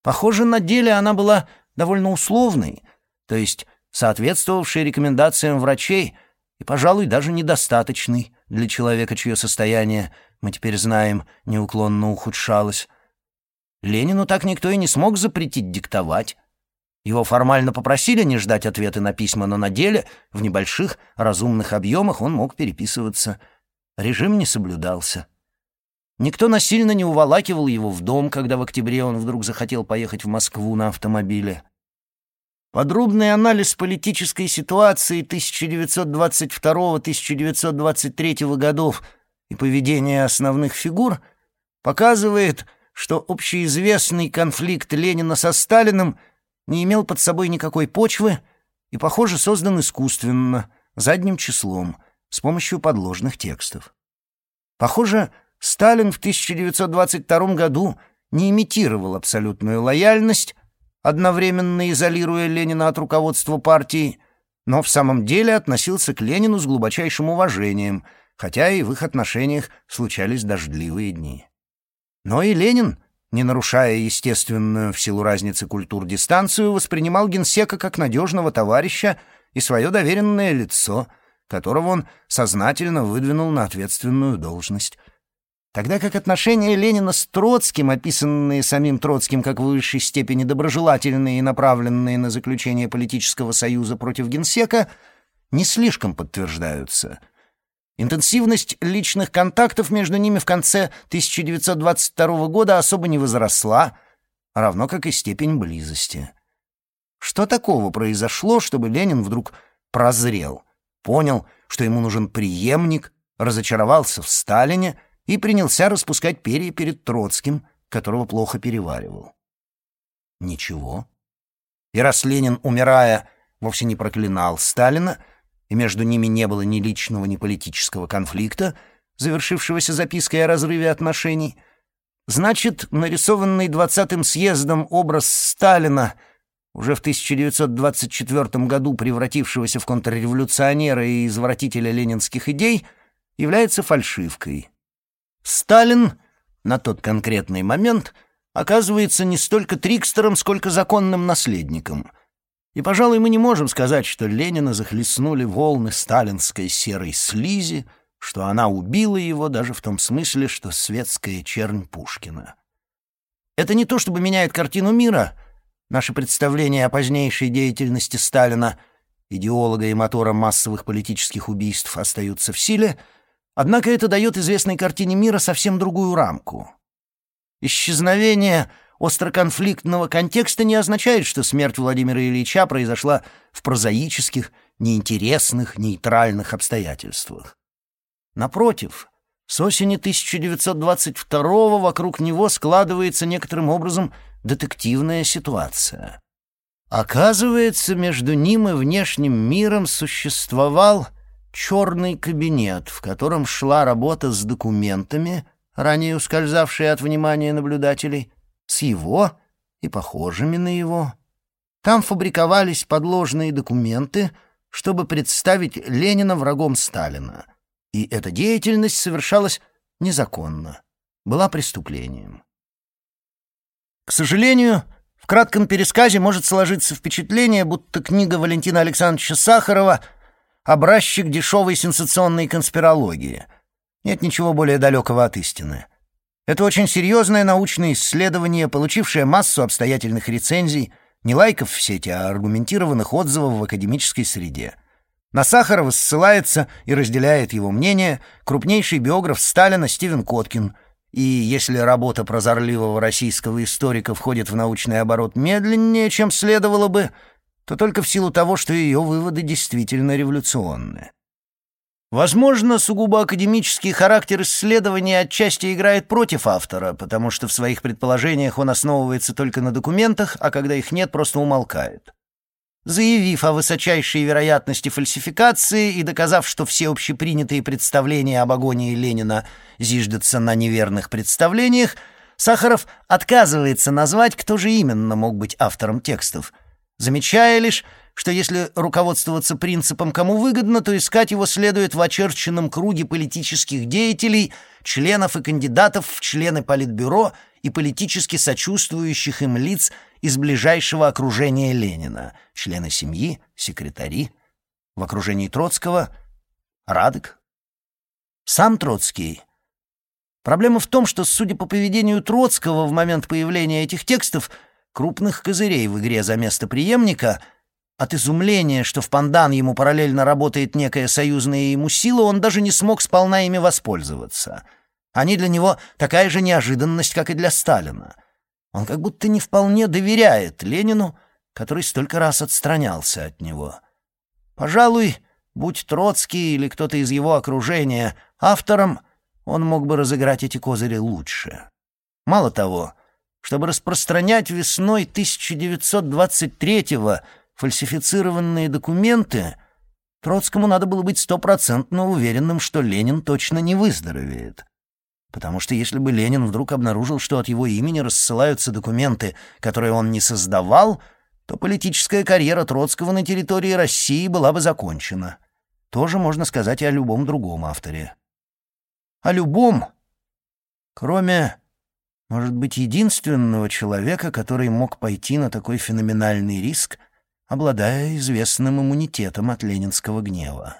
похоже, на деле она была довольно условной, то есть соответствовавшей рекомендациям врачей и, пожалуй, даже недостаточной для человека, чье состояние, мы теперь знаем, неуклонно ухудшалось. Ленину так никто и не смог запретить диктовать, его формально попросили не ждать ответы на письма, но на деле, в небольших, разумных объемах, он мог переписываться. Режим не соблюдался. Никто насильно не уволакивал его в дом, когда в октябре он вдруг захотел поехать в Москву на автомобиле. Подробный анализ политической ситуации 1922-1923 годов и поведения основных фигур показывает, что общеизвестный конфликт Ленина со Сталиным — не имел под собой никакой почвы и, похоже, создан искусственно, задним числом, с помощью подложных текстов. Похоже, Сталин в 1922 году не имитировал абсолютную лояльность, одновременно изолируя Ленина от руководства партии, но в самом деле относился к Ленину с глубочайшим уважением, хотя и в их отношениях случались дождливые дни. Но и Ленин не нарушая естественную в силу разницы культур дистанцию, воспринимал генсека как надежного товарища и свое доверенное лицо, которого он сознательно выдвинул на ответственную должность. Тогда как отношения Ленина с Троцким, описанные самим Троцким как в высшей степени доброжелательные и направленные на заключение политического союза против генсека, не слишком подтверждаются — Интенсивность личных контактов между ними в конце 1922 года особо не возросла, равно как и степень близости. Что такого произошло, чтобы Ленин вдруг прозрел, понял, что ему нужен преемник, разочаровался в Сталине и принялся распускать перья перед Троцким, которого плохо переваривал? Ничего. И раз Ленин, умирая, вовсе не проклинал Сталина, и между ними не было ни личного, ни политического конфликта, завершившегося запиской о разрыве отношений, значит, нарисованный двадцатым съездом образ Сталина, уже в 1924 году превратившегося в контрреволюционера и извратителя ленинских идей, является фальшивкой. Сталин на тот конкретный момент оказывается не столько трикстером, сколько законным наследником — и, пожалуй, мы не можем сказать, что Ленина захлестнули волны сталинской серой слизи, что она убила его даже в том смысле, что светская чернь Пушкина. Это не то чтобы меняет картину мира. Наши представления о позднейшей деятельности Сталина, идеолога и мотора массовых политических убийств, остаются в силе, однако это дает известной картине мира совсем другую рамку. Исчезновение остроконфликтного контекста не означает, что смерть Владимира Ильича произошла в прозаических, неинтересных, нейтральных обстоятельствах. Напротив, с осени 1922 вокруг него складывается некоторым образом детективная ситуация. Оказывается, между ним и внешним миром существовал черный кабинет, в котором шла работа с документами, ранее ускользавшие от внимания наблюдателей, с его и похожими на его. Там фабриковались подложные документы, чтобы представить Ленина врагом Сталина. И эта деятельность совершалась незаконно, была преступлением. К сожалению, в кратком пересказе может сложиться впечатление, будто книга Валентина Александровича Сахарова — образчик дешевой сенсационной конспирологии. Нет ничего более далекого от истины. Это очень серьезное научное исследование, получившее массу обстоятельных рецензий, не лайков в сети, а аргументированных отзывов в академической среде. На Сахарова ссылается и разделяет его мнение крупнейший биограф Сталина Стивен Коткин. И если работа прозорливого российского историка входит в научный оборот медленнее, чем следовало бы, то только в силу того, что ее выводы действительно революционные. Возможно, сугубо академический характер исследования отчасти играет против автора, потому что в своих предположениях он основывается только на документах, а когда их нет, просто умолкает. Заявив о высочайшей вероятности фальсификации и доказав, что все общепринятые представления об агонии Ленина зиждутся на неверных представлениях, Сахаров отказывается назвать, кто же именно мог быть автором текстов, замечая лишь, что если руководствоваться принципом «кому выгодно», то искать его следует в очерченном круге политических деятелей, членов и кандидатов в члены Политбюро и политически сочувствующих им лиц из ближайшего окружения Ленина, члены семьи, секретари, в окружении Троцкого — Радек. Сам Троцкий. Проблема в том, что, судя по поведению Троцкого в момент появления этих текстов, крупных козырей в игре за место преемника — от изумления, что в пандан ему параллельно работает некая союзная ему сила, он даже не смог сполна ими воспользоваться. Они для него такая же неожиданность, как и для Сталина. Он как будто не вполне доверяет Ленину, который столько раз отстранялся от него. Пожалуй, будь Троцкий или кто-то из его окружения автором, он мог бы разыграть эти козыри лучше. Мало того, чтобы распространять весной 1923-го фальсифицированные документы, Троцкому надо было быть стопроцентно уверенным, что Ленин точно не выздоровеет. Потому что если бы Ленин вдруг обнаружил, что от его имени рассылаются документы, которые он не создавал, то политическая карьера Троцкого на территории России была бы закончена. Тоже можно сказать и о любом другом авторе. О любом, кроме, может быть, единственного человека, который мог пойти на такой феноменальный риск — обладая известным иммунитетом от ленинского гнева.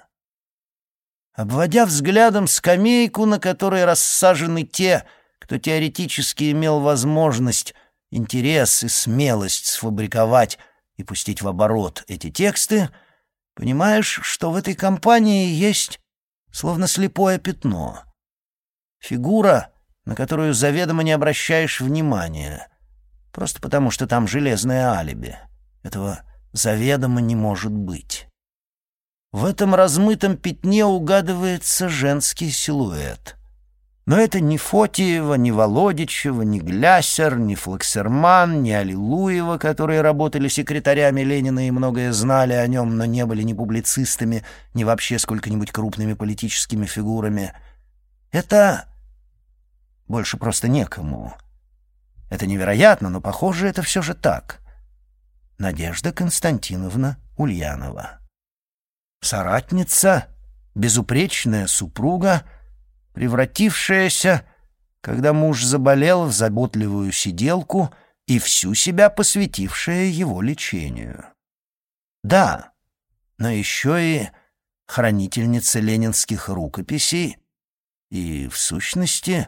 Обводя взглядом скамейку, на которой рассажены те, кто теоретически имел возможность, интерес и смелость сфабриковать и пустить в оборот эти тексты, понимаешь, что в этой компании есть словно слепое пятно. Фигура, на которую заведомо не обращаешь внимания, просто потому что там железное алиби. Этого заведомо не может быть. В этом размытом пятне угадывается женский силуэт. Но это ни Фотиева, ни Володичева, ни Глясер, ни Флаксерман, ни Аллилуева, которые работали секретарями Ленина и многое знали о нем, но не были ни публицистами, ни вообще сколько-нибудь крупными политическими фигурами. Это больше просто некому. Это невероятно, но, похоже, это все же так. Надежда Константиновна Ульянова. Соратница, безупречная супруга, превратившаяся, когда муж заболел, в заботливую сиделку и всю себя посвятившая его лечению. Да, но еще и хранительница ленинских рукописей и, в сущности,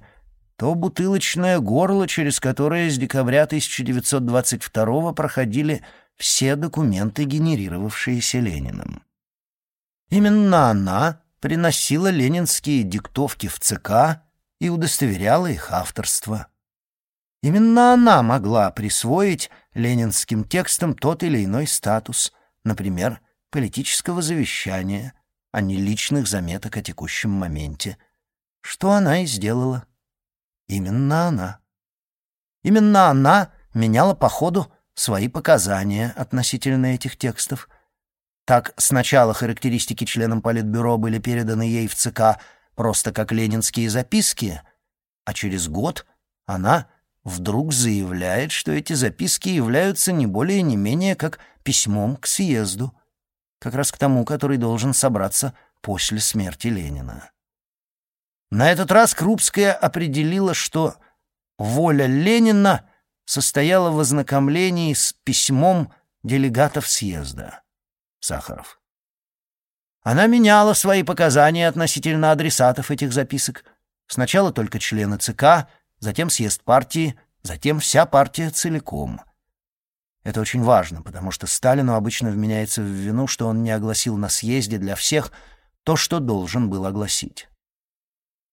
то бутылочное горло, через которое с декабря 1922 проходили все документы, генерировавшиеся Лениным. Именно она приносила ленинские диктовки в ЦК и удостоверяла их авторство. Именно она могла присвоить ленинским текстам тот или иной статус, например, политического завещания, а не личных заметок о текущем моменте, что она и сделала. Именно она. Именно она меняла по ходу свои показания относительно этих текстов. Так сначала характеристики членам Политбюро были переданы ей в ЦК просто как ленинские записки, а через год она вдруг заявляет, что эти записки являются не более не менее как письмом к съезду, как раз к тому, который должен собраться после смерти Ленина. На этот раз Крупская определила, что воля Ленина состояла в ознакомлении с письмом делегатов съезда. Сахаров. Она меняла свои показания относительно адресатов этих записок. Сначала только члены ЦК, затем съезд партии, затем вся партия целиком. Это очень важно, потому что Сталину обычно вменяется в вину, что он не огласил на съезде для всех то, что должен был огласить.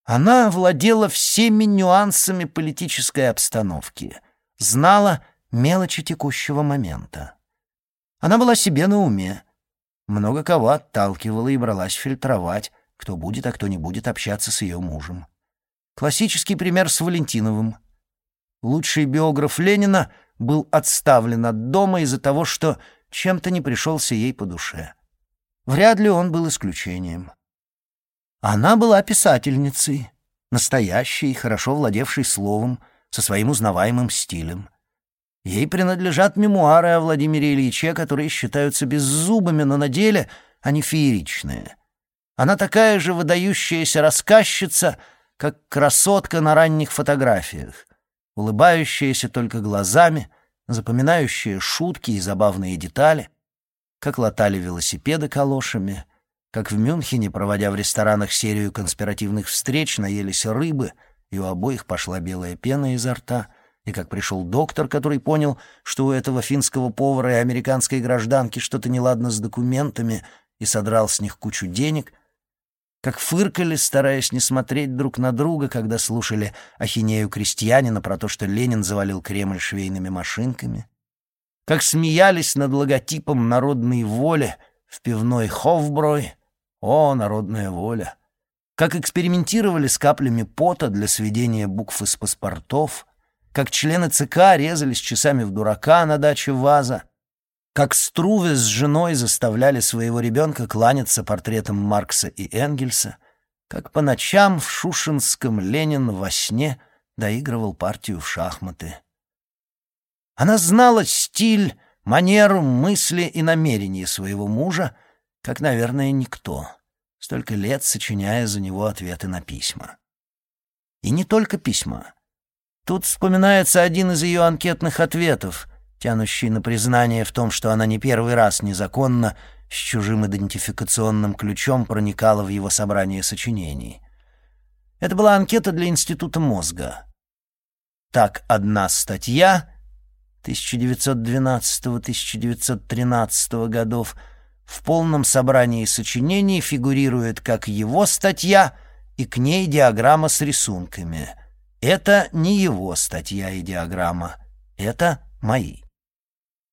Она владела всеми нюансами политической обстановки, знала мелочи текущего момента. Она была себе на уме, много кого отталкивала и бралась фильтровать, кто будет, а кто не будет общаться с ее мужем. Классический пример с Валентиновым. Лучший биограф Ленина был отставлен от дома из-за того, что чем-то не пришелся ей по душе. Вряд ли он был исключением. Она была писательницей, настоящей, хорошо владевшей словом, со своим узнаваемым стилем. Ей принадлежат мемуары о Владимире Ильиче, которые считаются беззубыми, но на деле они фееричные. Она такая же выдающаяся рассказчица, как красотка на ранних фотографиях, улыбающаяся только глазами, запоминающая шутки и забавные детали, как латали велосипеды калошами, как в Мюнхене, проводя в ресторанах серию конспиративных встреч, наелись рыбы, и у обоих пошла белая пена изо рта — и как пришел доктор, который понял, что у этого финского повара и американской гражданки что-то неладно с документами, и содрал с них кучу денег, как фыркали, стараясь не смотреть друг на друга, когда слушали ахинею крестьянина про то, что Ленин завалил Кремль швейными машинками, как смеялись над логотипом народной воли в пивной Ховброй, о, народная воля, как экспериментировали с каплями пота для сведения букв из паспортов — как члены ЦК резались часами в дурака на даче Ваза, как Струве с женой заставляли своего ребенка кланяться портретам Маркса и Энгельса, как по ночам в Шушинском Ленин во сне доигрывал партию в шахматы. Она знала стиль, манеру, мысли и намерения своего мужа, как, наверное, никто, столько лет сочиняя за него ответы на письма. И не только письма — Тут вспоминается один из ее анкетных ответов, тянущий на признание в том, что она не первый раз незаконно с чужим идентификационным ключом проникала в его собрание сочинений. Это была анкета для Института мозга. Так, одна статья 1912-1913 годов в полном собрании сочинений фигурирует как его статья и к ней диаграмма с рисунками — это не его статья и диаграмма, это мои.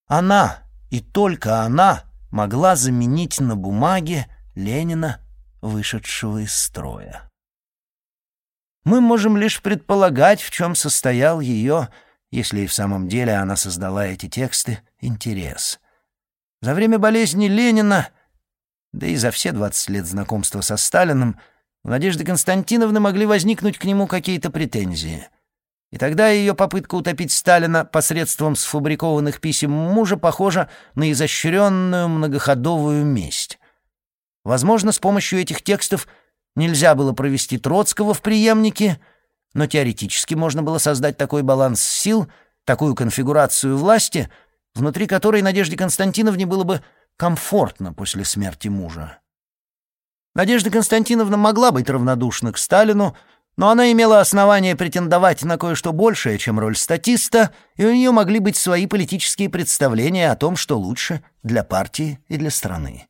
Она, и только она, могла заменить на бумаге Ленина, вышедшего из строя. Мы можем лишь предполагать, в чем состоял ее, если и в самом деле она создала эти тексты, интерес. За время болезни Ленина, да и за все 20 лет знакомства со Сталиным, у Надежды Константиновны могли возникнуть к нему какие-то претензии. И тогда ее попытка утопить Сталина посредством сфабрикованных писем мужа похожа на изощренную многоходовую месть. Возможно, с помощью этих текстов нельзя было провести Троцкого в преемнике, но теоретически можно было создать такой баланс сил, такую конфигурацию власти, внутри которой Надежде Константиновне было бы комфортно после смерти мужа. Надежда Константиновна могла быть равнодушна к Сталину, но она имела основание претендовать на кое-что большее, чем роль статиста, и у нее могли быть свои политические представления о том, что лучше для партии и для страны.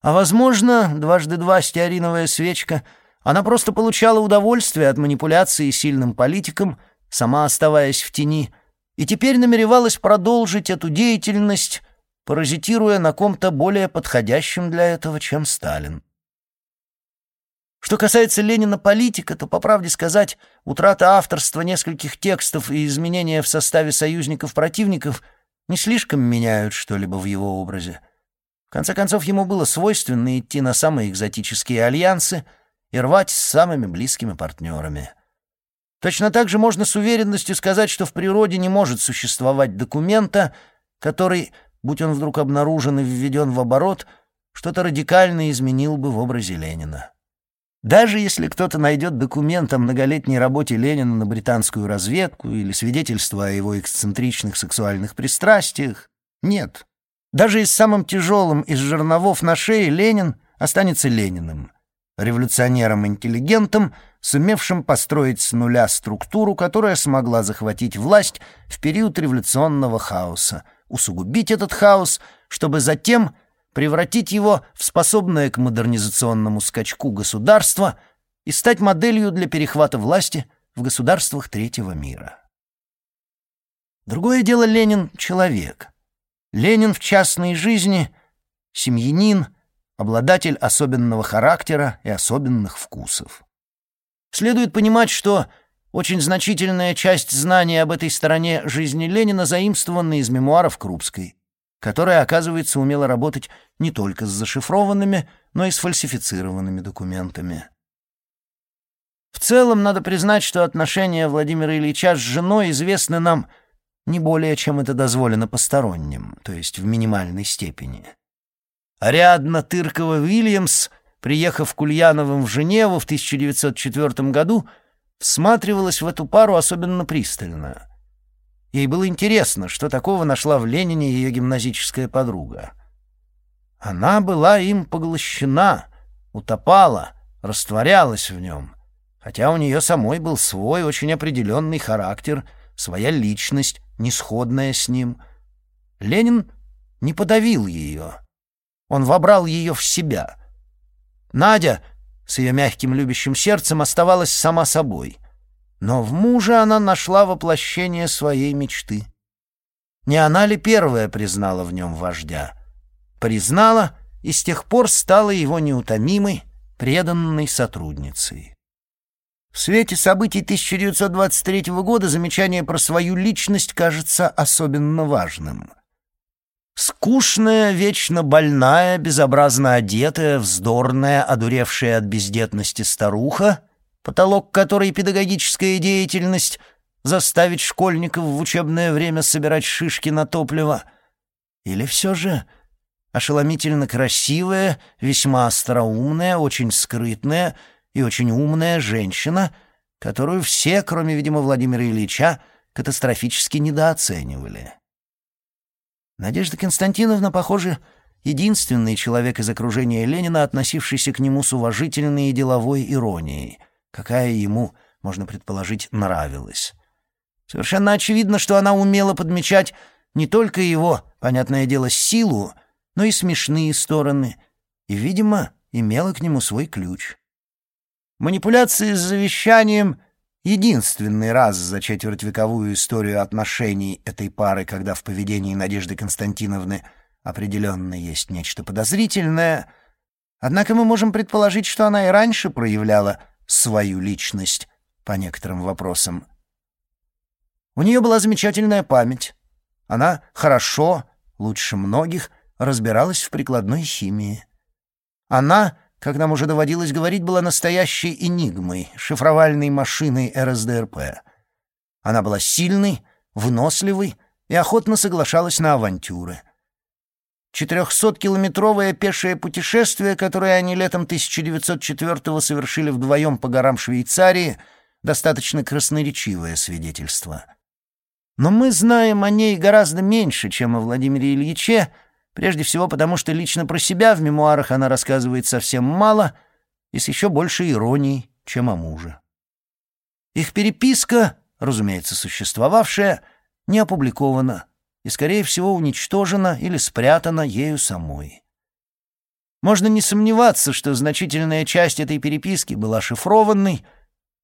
А, возможно, дважды два стеариновая свечка, она просто получала удовольствие от манипуляции сильным политиком, сама оставаясь в тени, и теперь намеревалась продолжить эту деятельность, паразитируя на ком-то более подходящем для этого, чем Сталин. Что касается Ленина-политика, то, по правде сказать, утрата авторства нескольких текстов и изменения в составе союзников-противников не слишком меняют что-либо в его образе. В конце концов, ему было свойственно идти на самые экзотические альянсы и рвать с самыми близкими партнерами. Точно так же можно с уверенностью сказать, что в природе не может существовать документа, который, будь он вдруг обнаружен и введен в оборот, что-то радикально изменил бы в образе Ленина. Даже если кто-то найдет документ о многолетней работе Ленина на британскую разведку или свидетельство о его эксцентричных сексуальных пристрастиях, нет. Даже и с самым тяжелым из жерновов на шее Ленин останется Лениным, революционером-интеллигентом, сумевшим построить с нуля структуру, которая смогла захватить власть в период революционного хаоса, усугубить этот хаос, чтобы затем превратить его в способное к модернизационному скачку государство и стать моделью для перехвата власти в государствах третьего мира. Другое дело Ленин — человек. Ленин в частной жизни — семьянин, обладатель особенного характера и особенных вкусов. Следует понимать, что очень значительная часть знаний об этой стороне жизни Ленина заимствована из мемуаров Крупской которая, оказывается, умела работать не только с зашифрованными, но и с фальсифицированными документами. В целом, надо признать, что отношения Владимира Ильича с женой известны нам не более, чем это дозволено посторонним, то есть в минимальной степени. Ариадна Тыркова-Вильямс, приехав к Ульяновым в Женеву в 1904 году, всматривалась в эту пару особенно пристально — Ей было интересно, что такого нашла в Ленине ее гимназическая подруга. Она была им поглощена, утопала, растворялась в нем, хотя у нее самой был свой очень определенный характер, своя личность, несходная с ним. Ленин не подавил ее. Он вобрал ее в себя. Надя с ее мягким любящим сердцем оставалась сама собой — но в муже она нашла воплощение своей мечты. Не она ли первая признала в нем вождя? Признала и с тех пор стала его неутомимой, преданной сотрудницей. В свете событий 1923 года замечание про свою личность кажется особенно важным. Скучная, вечно больная, безобразно одетая, вздорная, одуревшая от бездетности старуха потолок которой педагогическая деятельность, заставить школьников в учебное время собирать шишки на топливо. Или все же ошеломительно красивая, весьма остроумная, очень скрытная и очень умная женщина, которую все, кроме, видимо, Владимира Ильича, катастрофически недооценивали. Надежда Константиновна, похоже, единственный человек из окружения Ленина, относившийся к нему с уважительной и деловой иронией — какая ему, можно предположить, нравилась. Совершенно очевидно, что она умела подмечать не только его, понятное дело, силу, но и смешные стороны, и, видимо, имела к нему свой ключ. Манипуляции с завещанием — единственный раз за четвертьвековую историю отношений этой пары, когда в поведении Надежды Константиновны определенно есть нечто подозрительное, однако мы можем предположить, что она и раньше проявляла свою личность по некоторым вопросам. У нее была замечательная память. Она хорошо, лучше многих, разбиралась в прикладной химии. Она, как нам уже доводилось говорить, была настоящей энигмой, шифровальной машиной РСДРП. Она была сильной, выносливой и охотно соглашалась на авантюры. Четырехсоткилометровое пешее путешествие, которое они летом 1904-го совершили вдвоем по горам Швейцарии, достаточно красноречивое свидетельство. Но мы знаем о ней гораздо меньше, чем о Владимире Ильиче, прежде всего потому, что лично про себя в мемуарах она рассказывает совсем мало и с еще большей иронией, чем о муже. Их переписка, разумеется, существовавшая, не опубликована и, скорее всего, уничтожена или спрятана ею самой. Можно не сомневаться, что значительная часть этой переписки была шифрованной,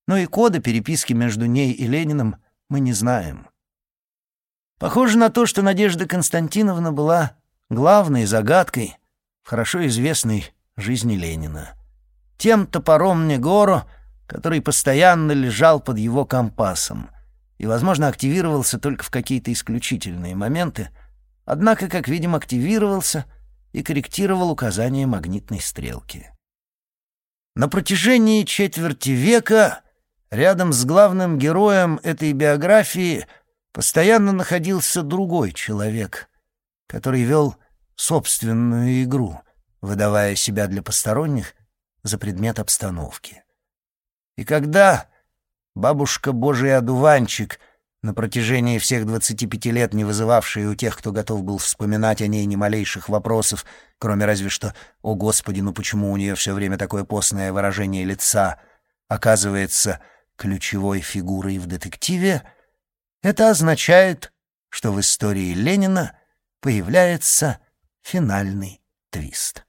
но и кода переписки между ней и Лениным мы не знаем. Похоже на то, что Надежда Константиновна была главной загадкой в хорошо известной жизни Ленина. Тем топором Негоро, который постоянно лежал под его компасом — и, возможно, активировался только в какие-то исключительные моменты, однако, как видим, активировался и корректировал указания магнитной стрелки. На протяжении четверти века рядом с главным героем этой биографии постоянно находился другой человек, который вел собственную игру, выдавая себя для посторонних за предмет обстановки. И когда бабушка Божий одуванчик — на протяжении всех 25 лет не вызывавшая у тех, кто готов был вспоминать о ней ни малейших вопросов, кроме разве что «О, Господи, ну почему у нее все время такое постное выражение лица?» оказывается ключевой фигурой в детективе, это означает, что в истории Ленина появляется финальный твист.